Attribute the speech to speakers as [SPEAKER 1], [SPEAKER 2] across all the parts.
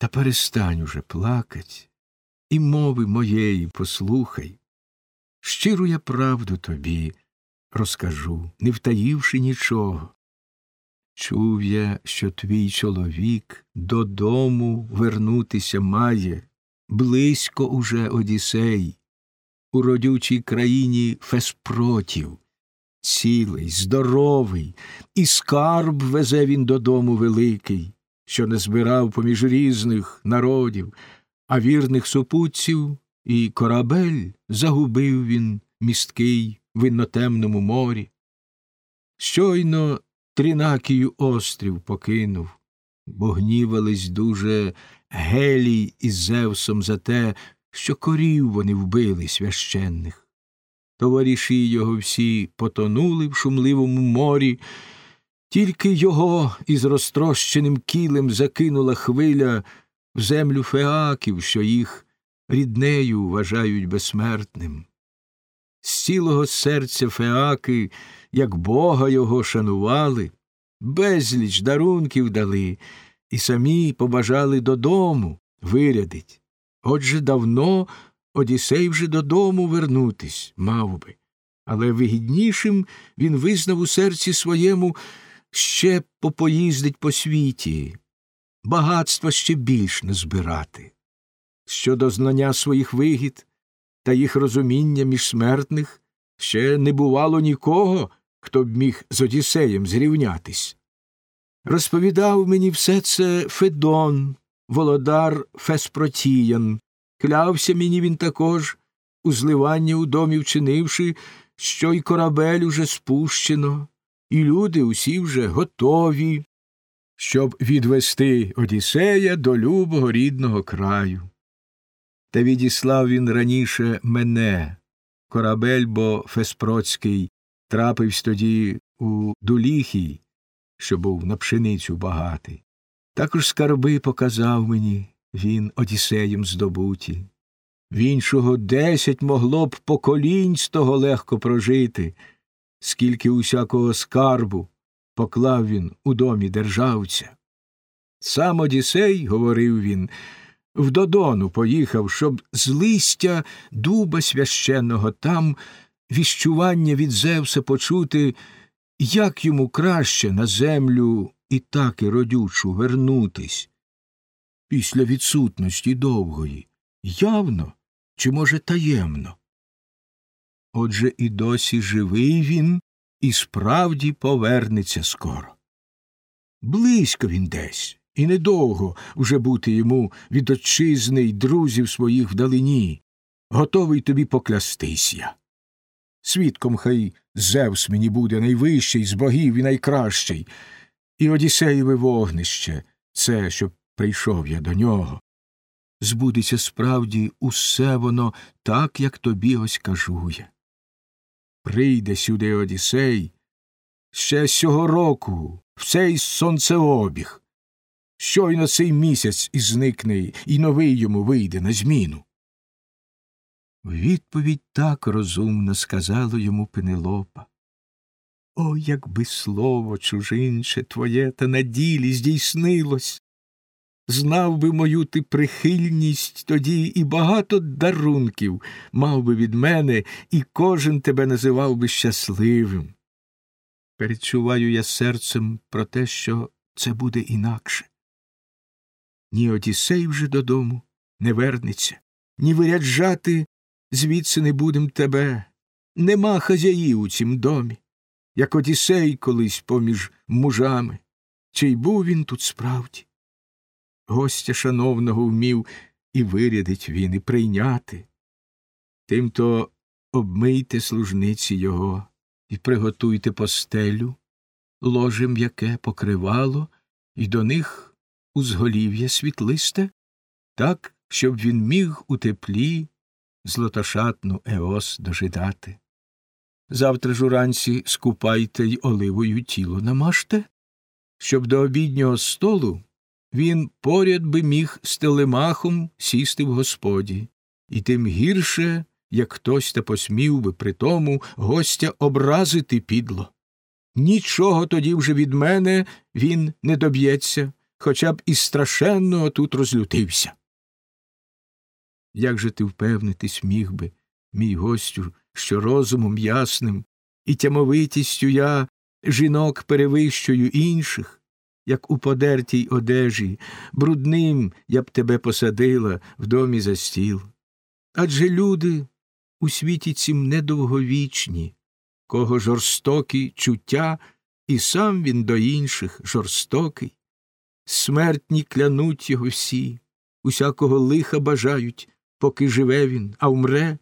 [SPEAKER 1] Та перестань уже плакать, і мови моєї послухай. Щиру я правду тобі розкажу, не втаївши нічого. Чув я, що твій чоловік додому вернутися має, близько уже Одіссей, у родючій країні Феспротів, цілий, здоровий, і скарб везе він додому великий, що не збирав поміж різних народів, а вірних супутців і корабель загубив він місткий в іннотемному морі. Щойно Тринакію острів покинув, бо гнівались дуже Гелій із Зевсом за те, що корів вони вбили священних. Товариші його всі потонули в шумливому морі, тільки його із розтрощеним кілем закинула хвиля в землю феаків, що їх ріднею вважають безсмертним. З цілого серця феаки, як бога його шанували, безліч дарунків дали і самі побажали додому вирядить. Отже давно Одіссей вже додому вернутись мав би, але вигіднішим він визнав у серці своєму ще попоїздить по світі, багатства ще більш назбирати. Щодо знання своїх вигід та їх розуміння між смертних ще не бувало нікого, хто б міг з Одіссеєм зрівнятись. Розповідав мені все це Федон, володар Феспротіян, клявся мені він також, у зливання у домі вчинивши, що й корабель уже спущено, і люди усі вже готові, щоб відвести Одіссея до любого рідного краю. Та відіслав він раніше мене, корабель, бо Феспроцький трапився тоді у Дуліхій, що був на пшеницю багатий. Також скарби показав мені він Одіссеєм здобуті. В іншого десять могло б поколінь з того легко прожити, скільки усякого скарбу поклав він у домі державця. Сам Одіссей, говорив він, в Додону поїхав, щоб з листя дуба священного там віщування від Зевса почути, як йому краще на землю і так і родючу вернутись. Після відсутності довгої, явно чи, може, таємно. Отже, і досі живий він і справді повернеться скоро. Близько він десь, і недовго вже бути йому від отчизни й друзів своїх вдалині, готовий тобі поклястись я. Свідком хай Зевс мені буде найвищий з богів і найкращий, і Одіссеєве вогнище це, щоб прийшов я до нього. Збудеться справді усе воно так, як тобі ось кажу я. Прийде сюди Одіссей ще сього року, в цей сонцеобіг. Щойно цей місяць і зникне, і новий йому вийде на зміну. Відповідь так розумно сказала йому Пенелопа. О, якби слово чужинче твоє та на ділі здійснилось. Знав би мою ти прихильність тоді і багато дарунків мав би від мене, і кожен тебе називав би щасливим. Перечуваю я серцем про те, що це буде інакше. Ні Одіссей вже додому не вернеться, ні виряджати звідси не будем тебе. Нема хазяїв у цім домі, як Одіссей колись поміж мужами. Чи й був він тут справді? Гостя шановного вмів і вирядить він, і прийняти. Тимто обмийте служниці його і приготуйте постелю, ложе м'яке покривало, і до них узголів'я світлисте, так, щоб він міг у теплі злотошатну Еос дожидати. Завтра ж уранці скупайте й оливою тіло намажте, щоб до обіднього столу він поряд би міг з телемахом сісти в господі, і тим гірше, як хтось та посмів би при тому гостя образити підло. Нічого тоді вже від мене він не доб'ється, хоча б і страшенно тут розлютився. Як же ти впевнитись міг би, мій гостю, що розумом ясним і тямовитістю я жінок перевищую інших, як у подертій одежі, брудним я б тебе посадила в домі за стіл. Адже люди у світі цім недовговічні, кого жорстокі чуття, і сам він до інших жорстокий. Смертні клянуть його всі, усякого лиха бажають, поки живе він, а вмре,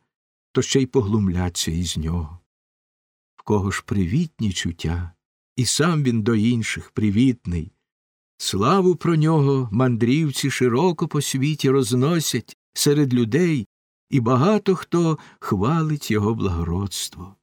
[SPEAKER 1] то ще й поглумляться із нього. В кого ж привітні чуття, і сам він до інших привітний. Славу про нього мандрівці широко по світі розносять серед людей, і багато хто хвалить його благородство.